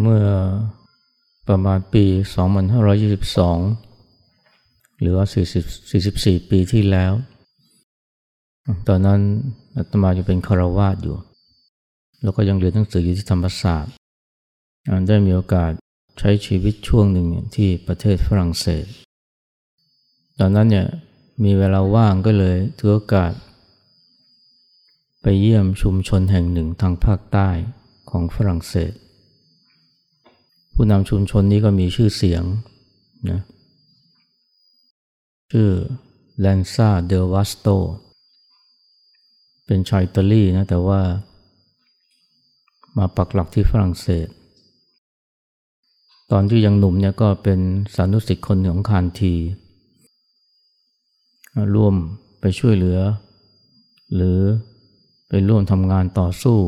เมื่อประมาณปี 2522 หรือว่า40 44 ปีที่แล้ว ตอนนั้นอาตมาจะเป็นคารวาสอยู่ แล้วก็ยังเรียนหนังสืออยู่ที่ธรรมศาสตร์ได้มีโอกาสใช้ชีวิตช่วงหนึ่งที่ประเทศฝรั่งเศส ตอนนั้นเนี่ยมีเวลาว่างก็เลยถือโอกาส ไปเยี่ยมชุมชนแห่งหนึ่งทางภาคใต้ของฝรั่งเศส ผู้นำชุมชนนี้ก็มีชื่อเสียงนะชื่อแลนซาเดลวัสโตเป็นชาวอิตาลีนะแต่ว่ามาปักหลักที่ฝรั่งเศส ตอนที่ยังหนุ่มเนี่ยก็เป็นสานุสิทธิ์คนของคานที ร่วมไปช่วยเหลือ หรือไปร่วมทำงานต่อสู้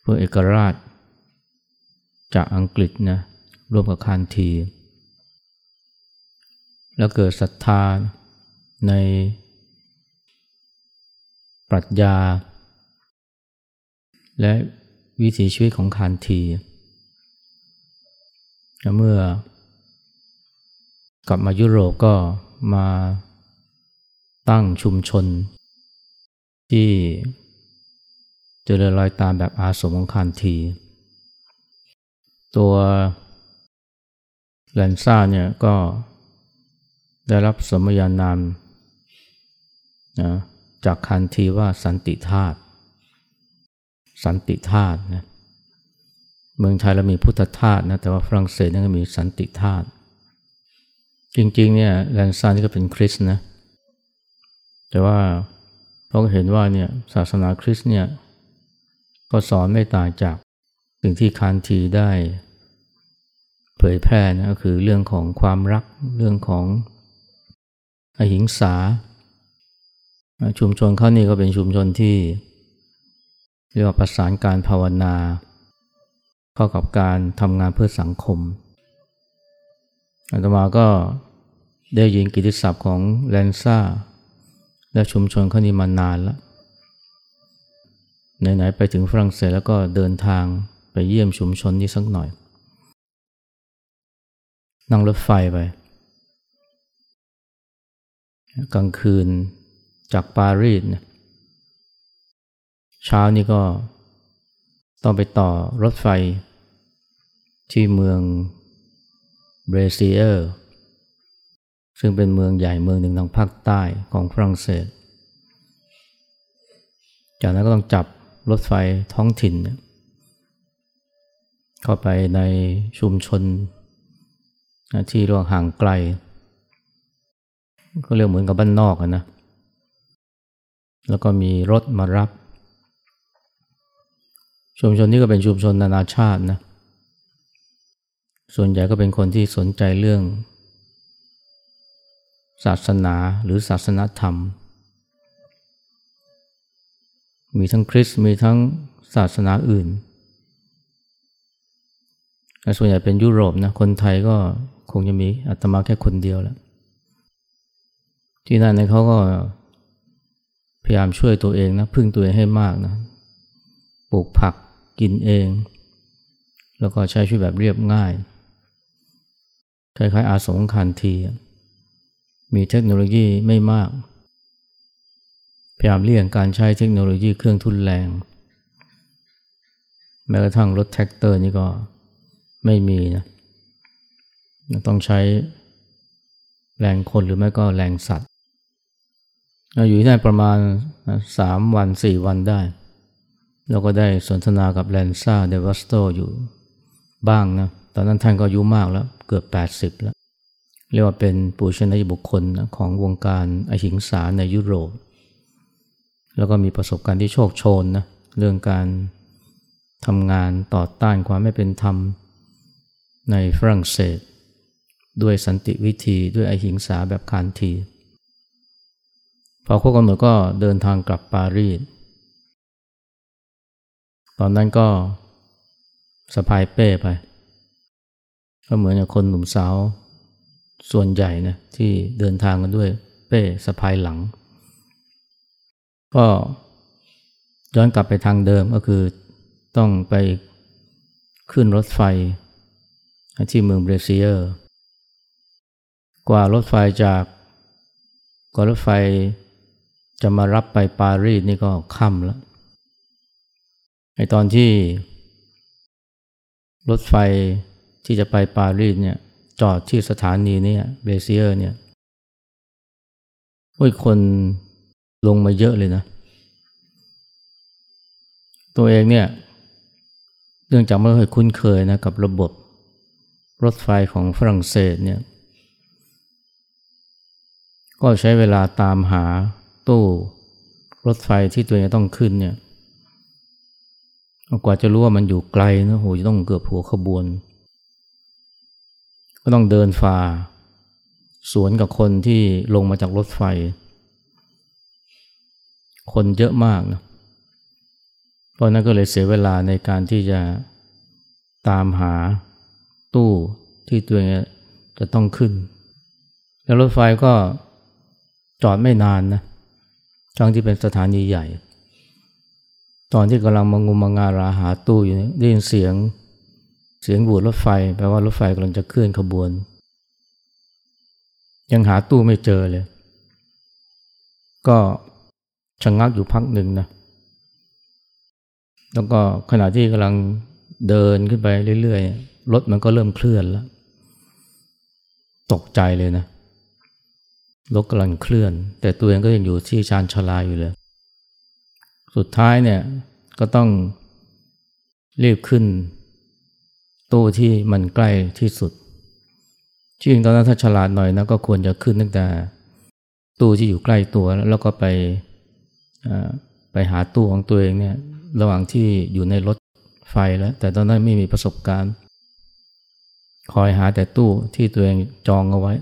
เพื่อเอกราช จากอังกฤษนะร่วมกับคานที แล้วเกิดศรัทธาในปรัชญา และวิถีชีวิตของคานทีเมื่อกลับมายุโรปก็มาตั้งชุมชน ที่เจริญรอยตามแบบอาสมของคานที ตัวแลนซ่าเนี่ยก็ได้รับสมญานามนะจากคันทีว่าสันติธาตุสันติธาตุนะเมืองไทยเรามีพุทธทาสนะแต่ว่าฝรั่งเศสนั่นก็มีสันติธาตุจริงๆเนี่ยแลนซ่านี่ก็เป็นคริสต์นะแต่ว่าเราเห็นว่าเนี่ยศาสนาคริสต์เนี่ยก็สอนไม่ต่างจาก สิ่งที่คานทีได้ เผยแพร่นะก็คือเรื่องของความรักเรื่องของอหิงสา ชุมชนเขานี่ก็เป็นชุมชนที่เรียกว่าประสานการภาวนา เข้ากับการทำงานเพื่อสังคมอาตมาก็ได้ยินกิติศัพท์ของแลนซ่า และชุมชนเขานี่มานานแล้วไหนๆไปถึงฝรั่งเศสแล้วก็เดินทาง ไปเยี่ยมชุมชนนี้สักหน่อย นั่งรถไฟไป กลางคืนจากปารีสเนี่ยเช้านี้ก็ต้องไปต่อรถไฟที่เมืองเบรเซียร์ ซึ่งเป็นเมืองใหญ่เมืองหนึ่งทางภาคใต้ของฝรั่งเศส จากนั้นก็ต้องจับรถไฟท้องถิ่นเข้าไปในชุมชนที่รียกว่าห่างไกล ก็เรียกเหมือนกับบ้านนอกนะ แล้วก็มีรถมารับ ชุมชนนี้ก็เป็นชุมชนนานาชาตินะ ส่วนใหญ่ก็เป็นคนที่สนใจเรื่อง ศาสนาหรือศาสนธรรม มีทั้งคริสต์มีทั้งศาสนาอื่น ส่วนใหญ่เป็นยุโรปนะ คนไทยก็คงจะมีอาตมาแค่คนเดียวแหละที่นั่นเขาก็พยายามช่วยตัวเองนะ พึ่งตัวเองให้มากนะ ปลูกผักกินเอง แล้วก็ใช้ชีวิตแบบเรียบง่าย คล้ายๆอาสงคันที มีเทคโนโลยีไม่มาก พยายามเลี่ยงการใช้เทคโนโลยีเครื่องทุนแรง แม้กระทั่งรถแทรกเตอร์นี่ก็ ไม่มีนะต้องใช้แรงคนหรือไม่ก็แรงสัตว์เราอยู่ที่นั่นประมาณสามวันสี่วันได้ เราก็ได้สนทนากับแลนซ่าเดล วัสโตอยู่บ้างนะตอนนั้นท่านก็อายุมากแล้วเกือบแปดสิบแล้ว เรียกว่าเป็นปูชนียบุคคลของวงการอหิงสาในยุโรป แล้วก็มีประสบการณ์ที่โชคโชนนะเรื่องการทำงานต่อต้านความไม่เป็นธรรม ในฝรั่งเศส ด้วยสันติวิธีด้วยอหิงสาแบบคานที พอครบกำหนดก็เดินทางกลับปารีส ตอนนั้นก็สะพายเป้ไป ก็เหมือนกับคนหนุ่มสาว ส่วนใหญ่นะที่เดินทางกันด้วยเป้สะพายหลัง ก็ย้อนกลับไปทางเดิมก็คือต้องไปขึ้นรถไฟ ที่เมืองเบรเซียร์กว่ารถไฟจากกว่ารถไฟจะมารับไปปารีสนี่ก็ค่ำแล้วไอตอนที่ รถไฟที่จะไปปารีสเนี่ยจอดที่สถานีนี้เบเซียร์เนี่ยโอ้ยคนลงมาเยอะเลยนะ ตัวเองเนี่ยเนื่องจากไม่เคยคุ้นเคยนะกับระบบ รถไฟของฝรั่งเศสเนี่ยก็ใช้เวลาตามหาตู้รถไฟที่ตัวเองต้องขึ้นเนี่ยกว่าจะรู้ว่ามันอยู่ไกลนะโหจะต้องเกือบหัวขบวน ก็ต้องเดินฝ่า สวนกับคนที่ลงมาจากรถไฟ คนเยอะมากนะเพราะนั้นก็เลยเสียเวลาในการที่จะตามหา ตู้ที่ตัวเองจะต้องขึ้น แล้วรถไฟก็จอดไม่นานนะทั้งที่เป็นสถานีใหญ่ ตอนที่กำลังมางมมางาราหาตู้อยู่ได้ยินเสียงเสียงบูดรถไฟแปลว่ารถไฟกำลังจะเคลื่อนขบวน ยังหาตู้ไม่เจอเลย ก็ชะงงักอยู่พักหนึ่งนะแล้วก็ขณะที่กำลังเดินขึ้นไปเรื่อยๆ รถมันก็เริ่มเคลื่อนแล้ว ตกใจเลยนะรถกำลังเคลื่อน แต่ตัวเองก็ยังอยู่ที่ชานชลาอยู่เลย สุดท้ายเนี่ยก็ต้องรีบขึ้น ตู้ที่มันใกล้ที่สุดจริงตอนนั้นถ้าฉลาดหน่อยนะก็ควรจะขึ้นตั้งแต่ตู้ที่อยู่ใกล้ตัวแล้วก็ไปไปหาตู้ของตัวเองเนี่ยระหว่างที่อยู่ในรถไฟแล้ว แต่ตอนนั้นไม่มีประสบการณ์ คอยหาแต่ตู้ที่ตัวเองจองเอาไว้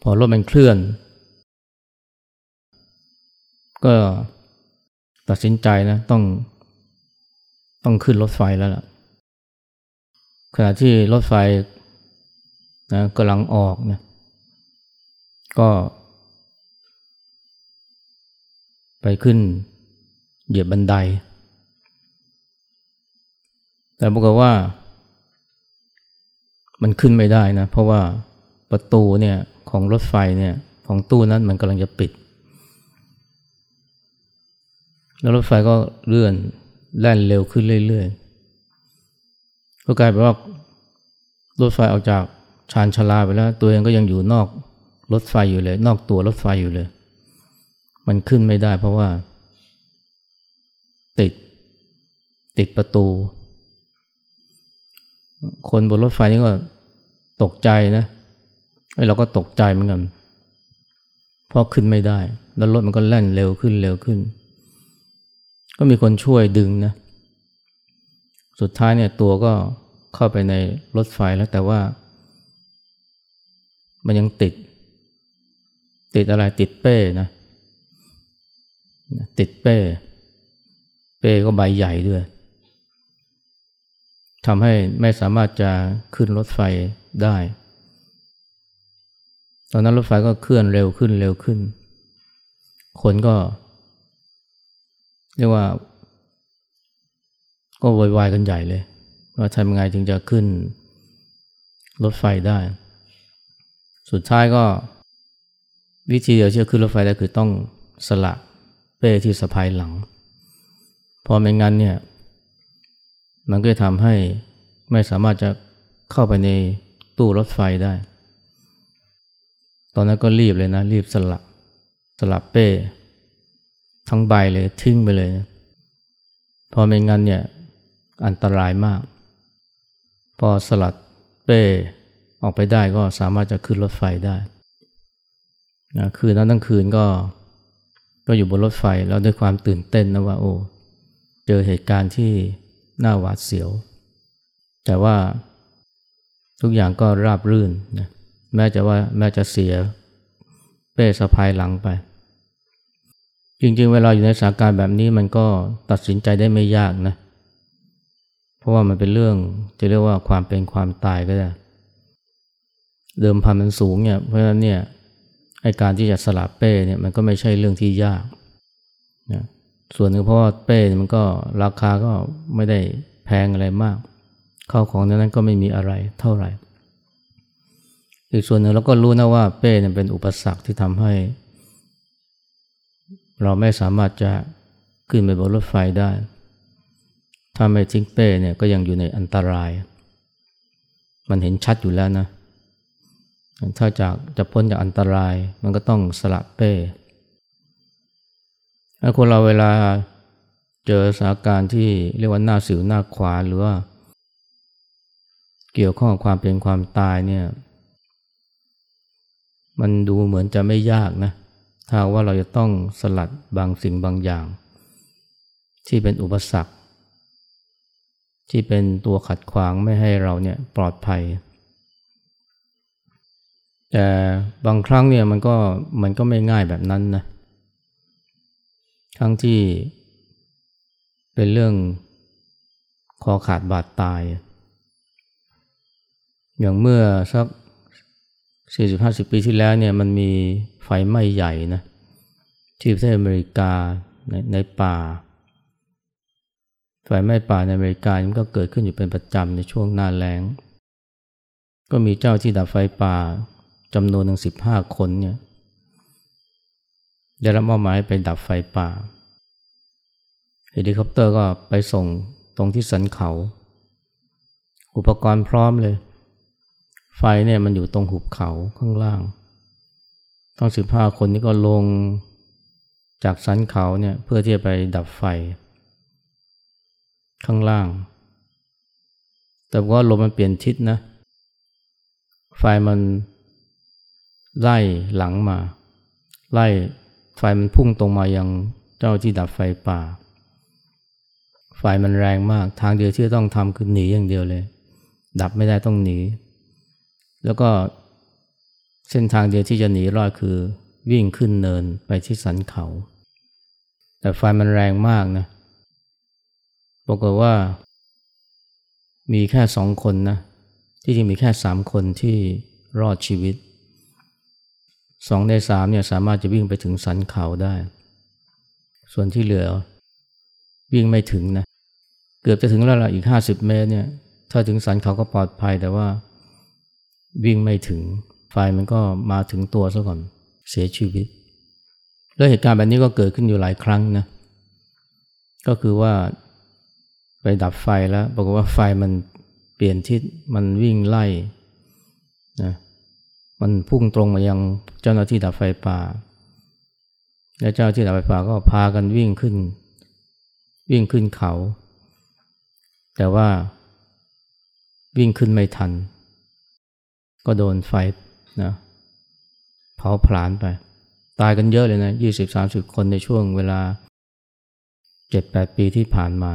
พอรถมันเคลื่อน ก็ตัดสินใจนะต้อง ต้องขึ้นรถไฟแล้วล่ะ ขณะที่รถไฟนะกำลังออกเนี่ยก็ ไปขึ้นเหยียบบันได แต่บอกว่า มันขึ้นไม่ได้นะ เพราะว่าประตูเนี่ยของรถไฟเนี่ยของตู้นั้นมันกำลังจะปิด แล้วรถไฟก็เลื่อนแล่นเร็วขึ้นเรื่อยๆ ก็กลายเป็นว่ารถไฟออกจากชานชลาไปแล้ว ตัวเองก็ยังอยู่นอกรถไฟอยู่เลย นอกตัวรถไฟอยู่เลย มันขึ้นไม่ได้เพราะว่า ติด ติดประตู คนบนรถไฟนี่ก็ตกใจนะไอ้เราก็ตกใจเหมือนกันเพราะขึ้นไม่ได้ แล้วรถมันก็แล่นเร็วขึ้นเร็วขึ้น ก็มีคนช่วยดึงนะ สุดท้ายเนี่ยตัวก็เข้าไปในรถไฟแล้วแต่ว่า มันยังติด ติดอะไรติดเป้นะ ติดเป้ เป้ก็ใบใหญ่ด้วย ทำให้ไม่สามารถจะขึ้นรถไฟได้ ตอนนั้นรถไฟก็เคลื่อนเร็วขึ้นเร็วขึ้น คนก็เรียกว่า ก็ววายกันใหญ่เลย ว่าทำยังไงจึงจะขึ้นรถไฟได้ สุดท้ายก็ วิธีเดียวที่จะขึ้นรถไฟได้คือต้องสละเป้ที่สะพายหลัง พอไม่งั้นเนี่ย มันก็จะทำให้ไม่สามารถจะเข้าไปในตู้รถไฟได้ ตอนนั้นก็รีบเลยนะ รีบสลับสลับเป้ ทั้งใบเลยทิ้งไปเลยนะพอไม่งั้นเนี่ยอันตรายมาก พอสลัดเป้ออกไปได้ก็สามารถจะขึ้นรถไฟได้นะคืนนั้นทั้งคืนก็ก็อยู่บนรถไฟแล้วด้วยความตื่นเต้นนะว่าโอ้เจอเหตุการณ์ที่ น่าหวาดเสียว แต่ว่าทุกอย่างก็ราบรื่นนะแม้จะว่าแม้จะเสียเป้สะพายหลังไป จริงๆ เวลาอยู่ในสถานการณ์แบบนี้มันก็ตัดสินใจได้ไม่ยากนะ เพราะว่ามันเป็นเรื่องจะเรียกว่าความเป็นความตายก็ได้ เดิมพันมันสูงเนี่ยเพราะฉะนั้นเนี่ยไอการที่จะสลับเป้เนี่ยมันก็ไม่ใช่เรื่องที่ยาก ส่วนหนึ่งเพราะว่าเป้มันก็ราคาก็ไม่ได้แพงอะไรมากข้าวของนั้นก็ไม่มีอะไรเท่าไหร่ อีกส่วนหนึ่งเราก็รู้นะว่าเป้เนี่ยเป็นอุปสรรคที่ทำให้ เราไม่สามารถจะขึ้นไปบนรถไฟได้ ถ้าไม่ทิ้งเป้เนี่ยก็ยังอยู่ในอันตราย มันเห็นชัดอยู่แล้วนะ ถ้าจากจะพ้นจากอันตรายมันก็ต้องสละเป้ คนเราเวลาเจอสถานการณ์ที่เรียกว่าหน้าสิวหน้าขวาหรือว่าเกี่ยวข้องกับความเป็นความตายเนี่ย มันดูเหมือนจะไม่ยากนะ ถ้าว่าเราจะต้องสลัดบางสิ่งบางอย่าง ที่เป็นอุปสรรค ที่เป็นตัวขัดขวางไม่ให้เราเนี่ยปลอดภัย แต่บางครั้งเนี่ยมันก็มันก็ไม่ง่ายแบบนั้นนะ ทั้งที่เป็นเรื่องคอขาดบาดตาย อย่างเมื่อสักสี่สิบห้าสิบปีที่แล้วเนี่ยมันมีไฟไหม้ใหญ่นะที่ประเทศอเมริกาในในป่า ไฟไหม้ป่าในอเมริกามันก็เกิดขึ้นอยู่เป็นประจำในช่วงหน้าแล้ง ก็มีเจ้าที่ดับไฟป่าจำนวนหนึ่งสิบห้าคนเนี่ย ได้รับมอบหมายไปดับไฟป่าเฮลิคอปเตอร์ก็ไปส่งตรงที่สันเขา อุปกรณ์พร้อมเลย ไฟเนี่ยมันอยู่ตรงหุบเขาข้างล่างต้องสิบห้าคนนี้ก็ลงจากสันเขาเนี่ยเพื่อที่จะไปดับไฟ ข้างล่าง แต่ว่าลมมันเปลี่ยนทิศนะ ไฟมันไล่หลังมา ไล่ ไฟมันพุ่งตรงมายังเจ้าที่ดับไฟป่า ไฟมันแรงมาก ทางเดียวที่ต้องทำคือหนีอย่างเดียวเลย ดับไม่ได้ต้องหนี แล้วก็เส้นทางเดียวที่จะหนีรอดคือวิ่งขึ้นเนินไปที่สันเขา แต่ไฟมันแรงมากนะบอกว่า มีแค่สองคนนะ ที่จริงมีแค่สามคนที่รอดชีวิต สองในสามเนี่ยสามารถจะวิ่งไปถึงสันเขาได้ ส่วนที่เหลือวิ่งไม่ถึงนะ เกือบจะถึงแล้วล่ะอีกห้าสิบเมตรเนี่ย ถ้าถึงสันเขาก็ปลอดภัยแต่ว่าวิ่งไม่ถึง ไฟมันก็มาถึงตัวซะก่อนเสียชีวิต แล้วเหตุการณ์แบบนี้ก็เกิดขึ้นอยู่หลายครั้งนะ ก็คือว่าไปดับไฟแล้วบอกฏว่าไฟมันเปลี่ยนทิศมันวิ่งไล่นะ มันพุ่งตรงมายังเจ้าหน้าที่ดับไฟป่า และเจ้าที่ดับไฟป่าก็พากันวิ่งขึ้น วิ่งขึ้นเขา แต่ว่าวิ่งขึ้นไม่ทัน ก็โดนไฟนะเผาผลาญไป ตายกันเยอะเลยนะยี่สิบสามสิบคนในช่วงเวลาเจ็ดแปดปีที่ผ่านมา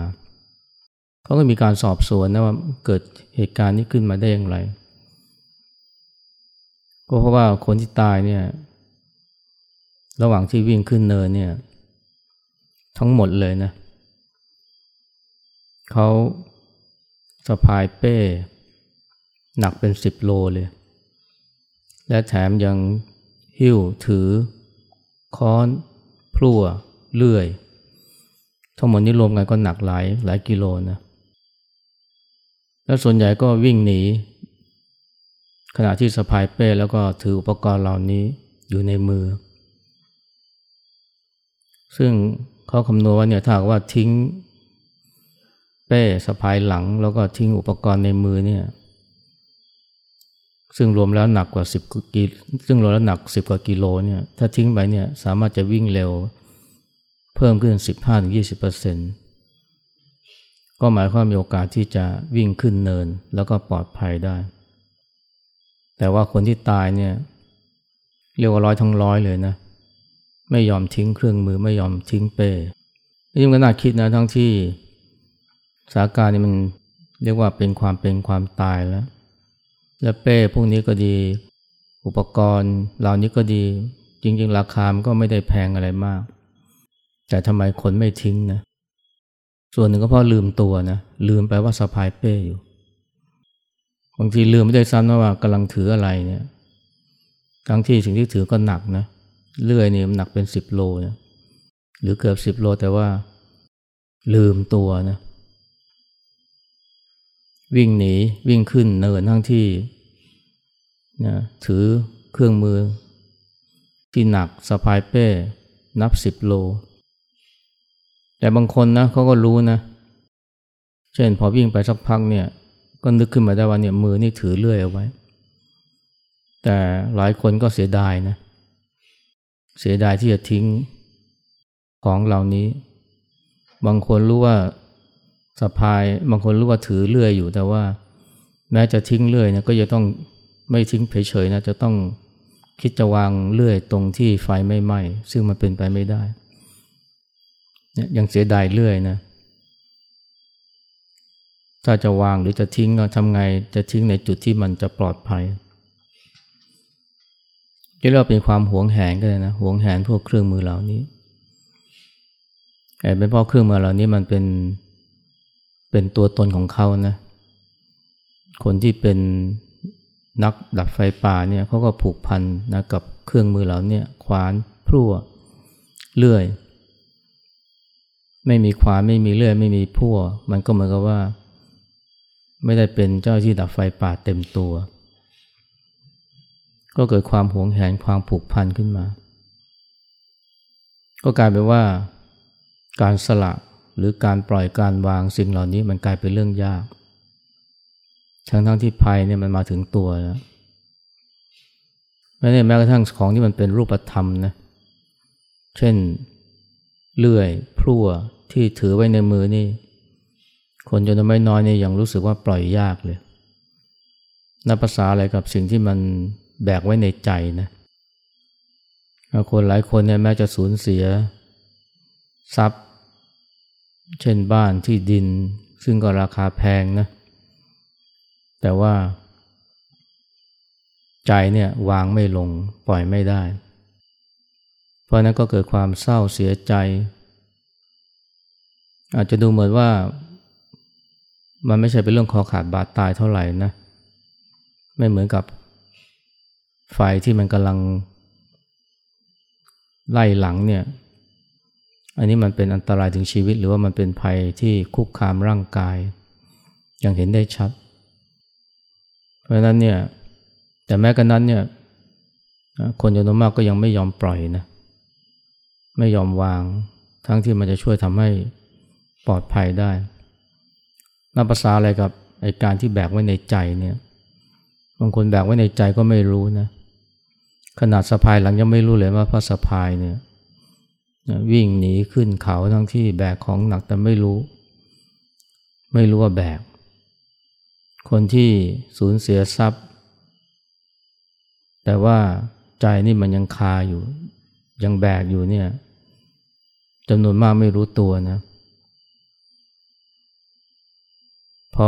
เขาก็มีการสอบสวนนะว่าเกิดเหตุการณ์นี้ขึ้นมาได้อย่างไร ก็เพราะว่าคนที่ตายเนี่ยระหว่างที่วิ่งขึ้นเนินเนี่ยทั้งหมดเลยนะเขาสะพายเป้ หนักเป็นสิบโลเลย และแถมยังหิ้วถือ ค้อนพลั่วเลื่อย ทั้งหมดนี้รวมกันก็หนักหลายหลายกิโลนะ แล้วส่วนใหญ่ก็วิ่งหนี ขณะที่สะพายเป้แล้วก็ถืออุปกรณ์เหล่านี้อยู่ในมือ ซึ่งเขาคำนวณว่าเนี่ยถ้าว่าทิ้งเป้สะพายหลังแล้วก็ทิ้งอุปกรณ์ในมือเนี่ยซึ่งรวมแล้วหนักกว่าสิบกิซึ่งรวมแล้วหนักสิบกว่ากิโลเนี่ยถ้าทิ้งไปเนี่ยสามารถจะวิ่งเร็ว เพิ่มขึ้นสิบห้าถึงยี่สิบเปอร์เซ็นต์ก็หมายความมีโอกาสที่จะวิ่งขึ้นเนินแล้วก็ปลอดภัยได้ แต่ว่าคนที่ตายเนี่ยเรียกว่าร้อยทั้งร้อยเลยนะ ไม่ยอมทิ้งเครื่องมือไม่ยอมทิ้งเป้ยิ่งก็น่าคิดนะทั้งที่สาการนี่มันเรียกว่าเป็นความเป็นความตายแล้ว และเป้พวกนี้ก็ดี อุปกรณ์เหล่านี้ก็ดี จริง ๆ ราคามันก็ไม่ได้แพงอะไรมาก แต่ทำไมคนไม่ทิ้งนะ ส่วนหนึ่งก็เพราะลืมตัวนะ ลืมไปว่าสะพายเป้อยู่ บางทีลืมไม่ได้ซ้ำนะว่ากำลังถืออะไรเนี่ยทั้งที่สิ่งที่ถือก็หนักนะเลื่อยนี่มันหนักเป็นสิบโลนะหรือเกือบสิบโลแต่ว่าลืมตัวนะวิ่งหนีวิ่งขึ้นเนินทั้งที่นะถือเครื่องมือ ที่หนักสะพายเป้ นับสิบโล แต่บางคนนะเขาก็รู้นะ เช่นพอวิ่งไปสักพักเนี่ย ก็นึกขึ้นมาได้ว่าเนี่ยมือนี่ถือเลื่อยเอาไว้ แต่หลายคนก็เสียดายนะ เสียดายที่จะทิ้งของเหล่านี้ บางคนรู้ว่าสะพาย บางคนรู้ว่าถือเลื่อยอยู่แต่ว่า แม้จะทิ้งเลื่อยนะก็จะต้องไม่ทิ้งเฉยๆนะจะต้องคิดจะวางเลื่อยตรงที่ไฟไม่ไหม้ซึ่งมันเป็นไปไม่ได้ยังเสียดายเลื่อยนะ ถ้าจะวางหรือจะทิ้งก็ทำไงจะทิ้งในจุดที่มันจะปลอดภัยจะเรียกเป็นความหวงแหนก็เลยนะหวงแหนพวกเครื่องมือเหล่านี้แต่เป็นเพราะเครื่องมือเหล่านี้มันเป็นเป็นตัวตนของเขานะคนที่เป็นนักดับไฟป่าเนี่ยเขาก็ผูกพันนะกับเครื่องมือเหล่านี้ขวานพลั่วเลื่อย ไม่มีขวานไม่มีเลื่อย ไม่มีพั่ว มันก็เหมือนกับว่า ไม่ได้เป็นเจ้าที่ดับไฟป่าเต็มตัว ก็เกิดความหวงแหนความผูกพันขึ้นมา ก็กลายเป็นว่า การสละหรือการปล่อยการวางสิ่งเหล่านี้มันกลายเป็นเรื่องยาก ทั้งทั้งที่ภัยเนี่ยมันมาถึงตัวแล้วแม้แม้กระทั่งของที่มันเป็นรูปธรรมนะ เช่น เลื่อย พลั่วที่ถือไว้ในมือนี่ คนจนไม่น้อยนี่ยังรู้สึกว่าปล่อยยากเลยนับภาษาอะไรกับสิ่งที่มันแบกไว้ในใจนะคนหลายคนเนี่ยแม้จะสูญเสีย ทรัพย์ เช่นบ้านที่ดิน ซึ่งก็ราคาแพงนะ แต่ว่า ใจเนี่ยวางไม่ลงปล่อยไม่ได้ เพราะนั้นก็เกิดความเศร้าเสียใจ อาจจะดูเหมือนว่า มันไม่ใช่เป็นเรื่องคอขาดบาดตายเท่าไหร่นะ ไม่เหมือนกับไฟที่มันกำลังไล่หลังเนี่ย อันนี้มันเป็นอันตรายถึงชีวิต หรือว่ามันเป็นภัยที่คุกคามร่างกาย อย่างเห็นได้ชัด เพราะนั้นเนี่ย แต่แม้กระนั้นเนี่ยคนจำนวนมากก็ยังไม่ยอมปล่อยนะ ไม่ยอมวาง ทั้งที่มันจะช่วยทำให้ปลอดภัยได้ นับภาษาอะไรกับไอการที่แบกไว้ในใจเนี่ย บางคนแบกไว้ในใจก็ไม่รู้นะ ขนาดสะพายหลังยังไม่รู้เลยว่าพระสะพายเนี่ยวิ่งหนีขึ้นเขาทั้งที่แบกของหนักแต่ไม่รู้ ไม่รู้ว่าแบก คนที่สูญเสียทรัพย์ แต่ว่าใจนี่มันยังคาอยู่ ยังแบกอยู่เนี่ยจำนวนมากไม่รู้ตัวนะพ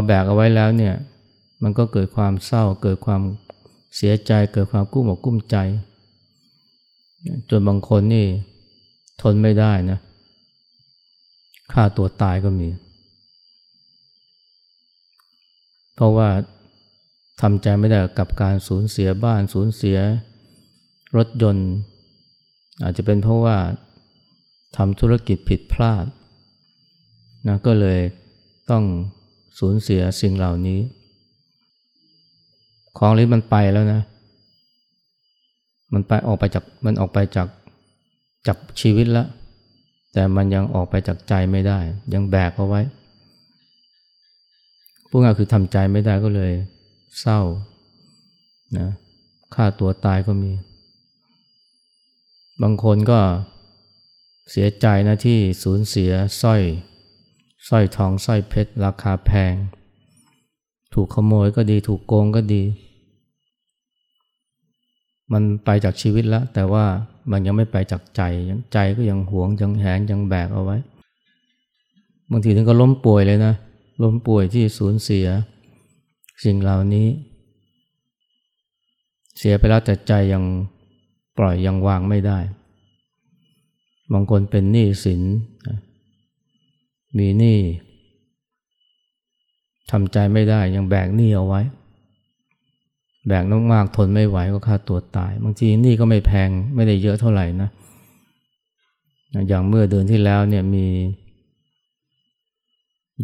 แบกเอาไว้แล้วเนี่ย มันก็เกิดความเศร้า เกิดความเสียใจ เกิดความกุ้มอกกุ้มใจ จนบางคนนี่ทนไม่ได้นะฆ่าตัวตายก็มี เพราะว่าทำใจไม่ได้กับการสูญเสียบ้านสูญเสีย รถยนต์ อาจจะเป็นเพราะว่าทำธุรกิจผิดพลาดนะก็เลยต้อง สูญเสียสิ่งเหล่านี้ ของนี้มันไปแล้วนะ มันไปออกไปจากมันออกไปจากจากชีวิตแล้ว แต่มันยังออกไปจากใจไม่ได้ ยังแบกเอาไว้ พวกนั้นคือทำใจไม่ได้ก็เลย เศร้านะฆ่าตัวตายก็มี บางคนก็เสียใจนะที่สูญเสียสร้อย สร้อยทองสร้อยเพชรราคาแพง ถูกขโมยก็ดีถูกโกงก็ดี มันไปจากชีวิตแล้ว แต่ว่ามันยังไม่ไปจากใจยังใจก็ยังหวงยังแหงยังแบกเอาไว้ บางทีถึงก็ล้มป่วยเลยนะ ล้มป่วยที่สูญเสีย สิ่งเหล่านี้ เสียไปแล้วแต่ใจยังปล่อยยังวางไม่ได้ บางคนเป็นหนี้สิน มีหนี้ทำใจไม่ได้ยังแบกหนี้เอาไว้ แบกน้องมากทนไม่ไหวก็ฆ่าตัวตาย บางทีหนี่ก็ไม่แพงไม่ได้เยอะเท่าไหร่นะ อย่างเมื่อเดือนที่แล้วเนี่ยมี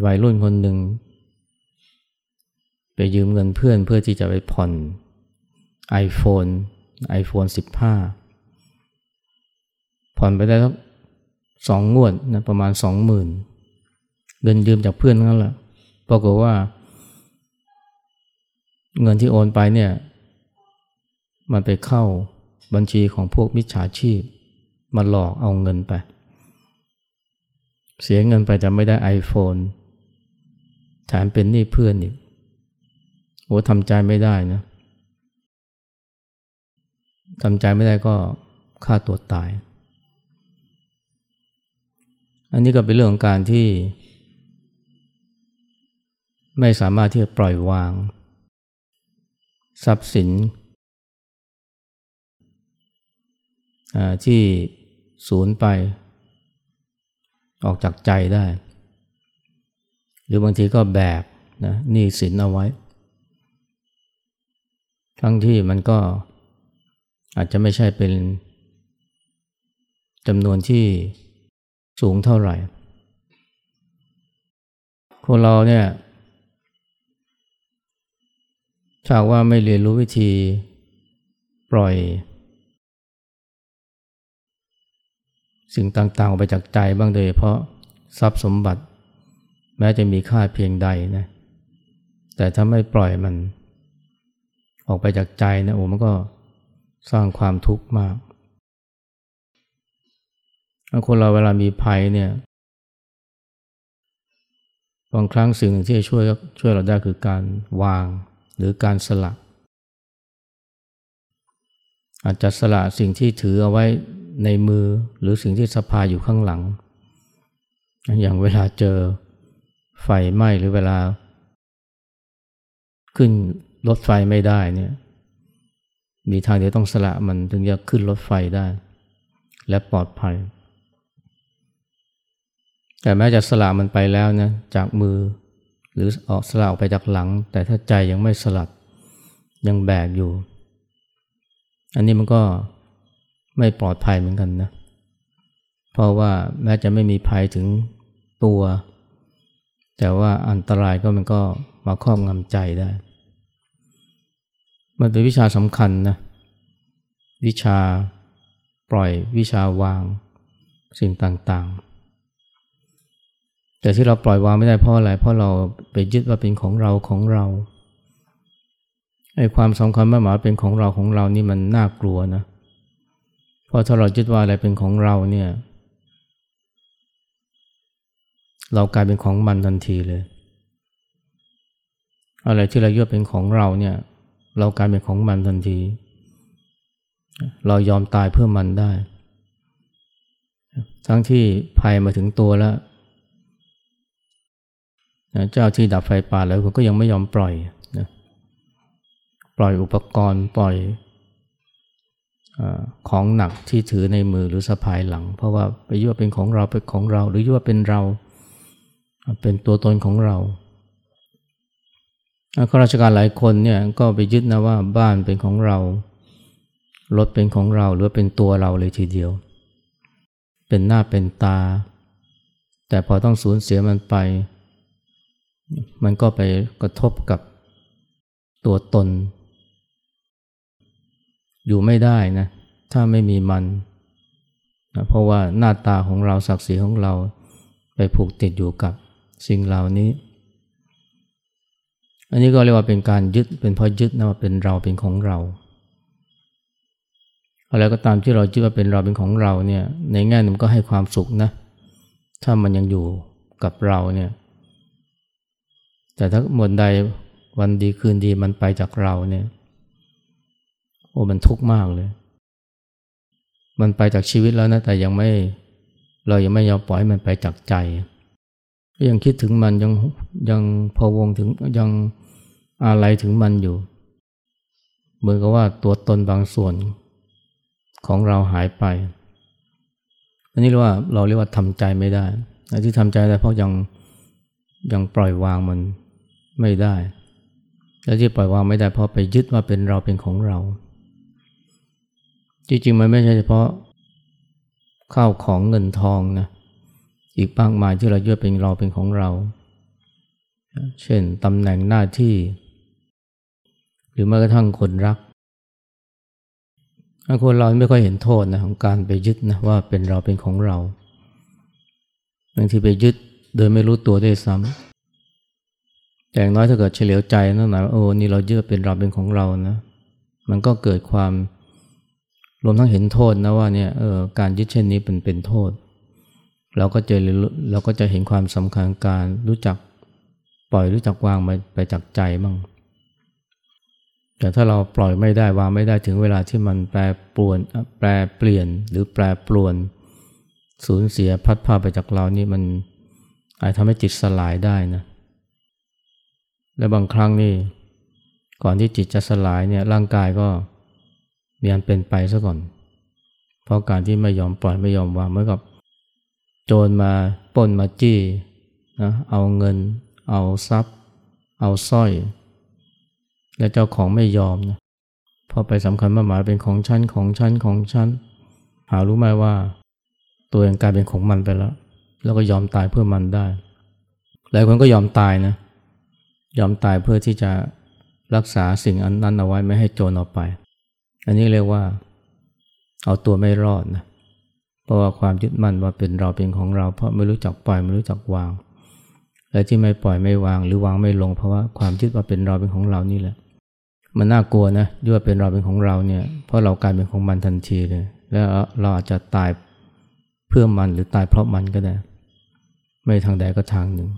วัยรุ่นคนหนึ่งไปยืมเงินเพื่อนเพื่อที่จะไปผ่อน iPhone iPhone 15 ผ่อนไปได้สักสองงวดนะประมาณสองหมื่น เงินยืมจากเพื่อนนั่นแหละปรากฏว่า เงินที่โอนไปเนี่ย มันไปเข้าบัญชีของพวกมิจฉาชีพ มาหลอกเอาเงินไป เสียเงินไปแต่ไม่ได้ iPhone แถมเป็นหนี้เพื่อนอีกโอ้ทำใจไม่ได้นะทำใจไม่ได้ก็ฆ่าตัวตาย อันนี้ก็เป็นเรื่องของการที่ ไม่สามารถที่จะปล่อยวาง ทรัพย์สินที่สูญไป ออกจากใจได้ หรือบางทีก็แบกนะหนี้สินเอาไว้ ทั้งที่มันก็อาจจะไม่ใช่เป็นจำนวนที่สูงเท่าไหร่คนเราเนี่ย ถ้าว่าไม่เรียนรู้วิธีปล่อย สิ่งต่างๆออกไปจากใจบ้างโดยเพราะทรัพย์สมบัติ แม้จะมีค่าเพียงใดนะ แต่ถ้าไม่ปล่อยมัน ออกไปจากใจนะโอ้มันก็สร้างความทุกข์มากคนเราเวลามีภัยเนี่ยบางครั้งสิ่งที่จะช่วยช่วยเราได้คือการวาง หรือการสละ อาจจะสละสิ่งที่ถือเอาไว้ในมือหรือสิ่งที่สะพายอยู่ข้างหลัง อย่างเวลาเจอไฟไหม้หรือเวลา ขึ้นรถไฟไม่ได้เนี่ยมีทางเดียวต้องสละมันถึงจะขึ้นรถไฟได้ และปลอดภัย แต่แม้จะสละมันไปแล้วนะจากมือ รือออกสละออกไปจากหลัง แต่ถ้าใจยังไม่สลัดยังแบกอยู่ อันนี้มันก็ไม่ปลอดภัยเหมือนกันนะ เพราะว่าแม้จะไม่มีภัยถึงตัว แต่ว่าอันตรายก็มันก็มาครอบงำใจได้ มันเป็นวิชาสำคัญนะ วิชาปล่อยวิชาวางสิ่งต่างๆ แต่ที่เราปล่อยวางไม่ได้เพราะอะไร เพราะเราไปยึดว่าเป็นของเราของเรา ไอ้ความสำคัญมาหมายเป็นของเราของเรานี่มันน่ากลัวนะ เพราะถ้าเรายึดว่าอะไรเป็นของเราเนี่ย เรากลายเป็นของมันทันทีเลย อะไรที่เรายึดเป็นของเราเนี่ย เรากลายเป็นของมันทันที เรายอมตายเพื่อมันได้ ทั้งที่ภัยมาถึงตัวแล้ว เจ้าที่ดับไฟป่าแล้วก็ยังไม่ยอมปล่อยนะปล่อยอุปกรณ์ปล่อยอของหนักที่ถือในมือหรือสะพายหลัง เพราะว่าไปยั่วเป็นของเราเป็นของเรา หรือยั่วเป็นเรา เป็นตัวตนของเราข้าราชการหลายคนเนี่ยก็ไปยึดนะว่าบ้านเป็นของเรารถเป็นของเราหรือเป็นตัวเราเลยทีเดียว เป็นหน้าเป็นตา แต่พอต้องสูญเสียมันไป มันก็ไปกระทบกับตัวตน อยู่ไม่ได้นะ ถ้าไม่มีมันนะเพราะว่าหน้าตาของเราศักดิ์ศรีของเราไปผูกติดอยู่กับสิ่งเหล่านี้ อันนี้ก็เรียกว่าเป็นการยึดเป็นพราะยึดนะว่าเป็นเราเป็นของเราอะไรก็ตามที่เรายึดว่าเป็นเราเป็นของเราเนี่ยในแง่หนึ่งก็ให้ความสุขนะ ถ้ามันยังอยู่กับเราเนี่ย แต่ถ้าหมดใดวันดีคืนดีมันไปจากเราเนี่ย โอ้มันทุกข์มากเลย มันไปจากชีวิตแล้วนะ แต่ยังไม่ เรายังไม่ยอมปล่อยให้มันไปจากใจ ก็ยังคิดถึงมันยังยังพอวงถึงยังอะไรถึงมันอยู่ เหมือนกับว่าตัวตนบางส่วนของเราหายไป อันนี้เรียกว่าเราเรียกว่าทำใจไม่ได้ที่ทำใจได้เพราะยังยังปล่อยวางมัน ไม่ได้ และที่ปล่อยวางไม่ได้เพราะไปยึดว่าเป็นเราเป็นของเรา จริงๆ มันไม่ใช่เฉพาะข้าวของเงินทองนะ อีกมากมายที่เรายึดเป็นเราเป็นของเรา เช่นตำแหน่งหน้าที่ หรือแม้กระทั่งคนรักคนเราไม่ค่อยเห็นโทษนะของการไปยึดนะว่าเป็นเราเป็นของเราบางทีไปยึดโดยไม่รู้ตัวด้วยซ้ำ อย่างน้อยถ้าเกิดเฉลียวใจนั่นหมายว่าโอ้นี่เรายึดเป็นเราเป็นของเรานะ มันก็เกิดความรวมทั้งเห็นโทษนะว่าเนี่ยเออการยึดเช่นนี้เป็นเป็นโทษ เราก็จะเราก็จะเห็นความสำคัญการรู้จักปล่อยรู้จักวางไปไปจากใจบ้างแต่ถ้าเราปล่อยไม่ได้วางไม่ได้ถึงเวลาที่มันแปรปรวนแปรเปลี่ยนหรือแปรปรวน สูญเสียพัดพาไปจากเรานี่มันอาจทำให้จิตสลายได้นะ และบางครั้งนี่ก่อนที่จิตจะสลายเนี่ยร่างกายก็มีอันเป็นไปซะก่อน เพราะการที่ไม่ยอมปล่อยไม่ยอมวางเหมือนกับโจรมาป้นมาจี้นะเอาเงิน เอาทรัพย์ เอาสร้อย และเจ้าของไม่ยอมนะพอไปสำคัญมาหมายเป็นของฉันของฉันของฉันหารู้ไหมว่า ตัวเองกลายเป็นของมันไปแล้ว แล้วก็ยอมตายเพื่อมันได้ หลายคนก็ยอมตายนะ ยอมตายเพื่อที่จะรักษาสิ่งอันนั้นเอาไว้ไม่ให้โจรเอาไป อันนี้เรียกว่า เอาตัวไม่รอดนะเพราะว่าความยึดมั่นว่าเป็นเราเป็นของเรา เพราะไม่รู้จักปล่อยไม่รู้จักวาง และที่ไม่ปล่อยไม่วางหรือวางไม่ลง เพราะว่าความยึดว่าเป็นเราเป็นของเรานี่แหละ มันน่ากลัวนะยึดว่าเป็นเราเป็นของเราเนี่ยเพราะเรากลายเป็นของมันทันทีเลยแล้วเราอาจจะตายเพื่อมันหรือตายเพราะมันก็ได้ ไม่ทางใดก็ทางหนึ่ง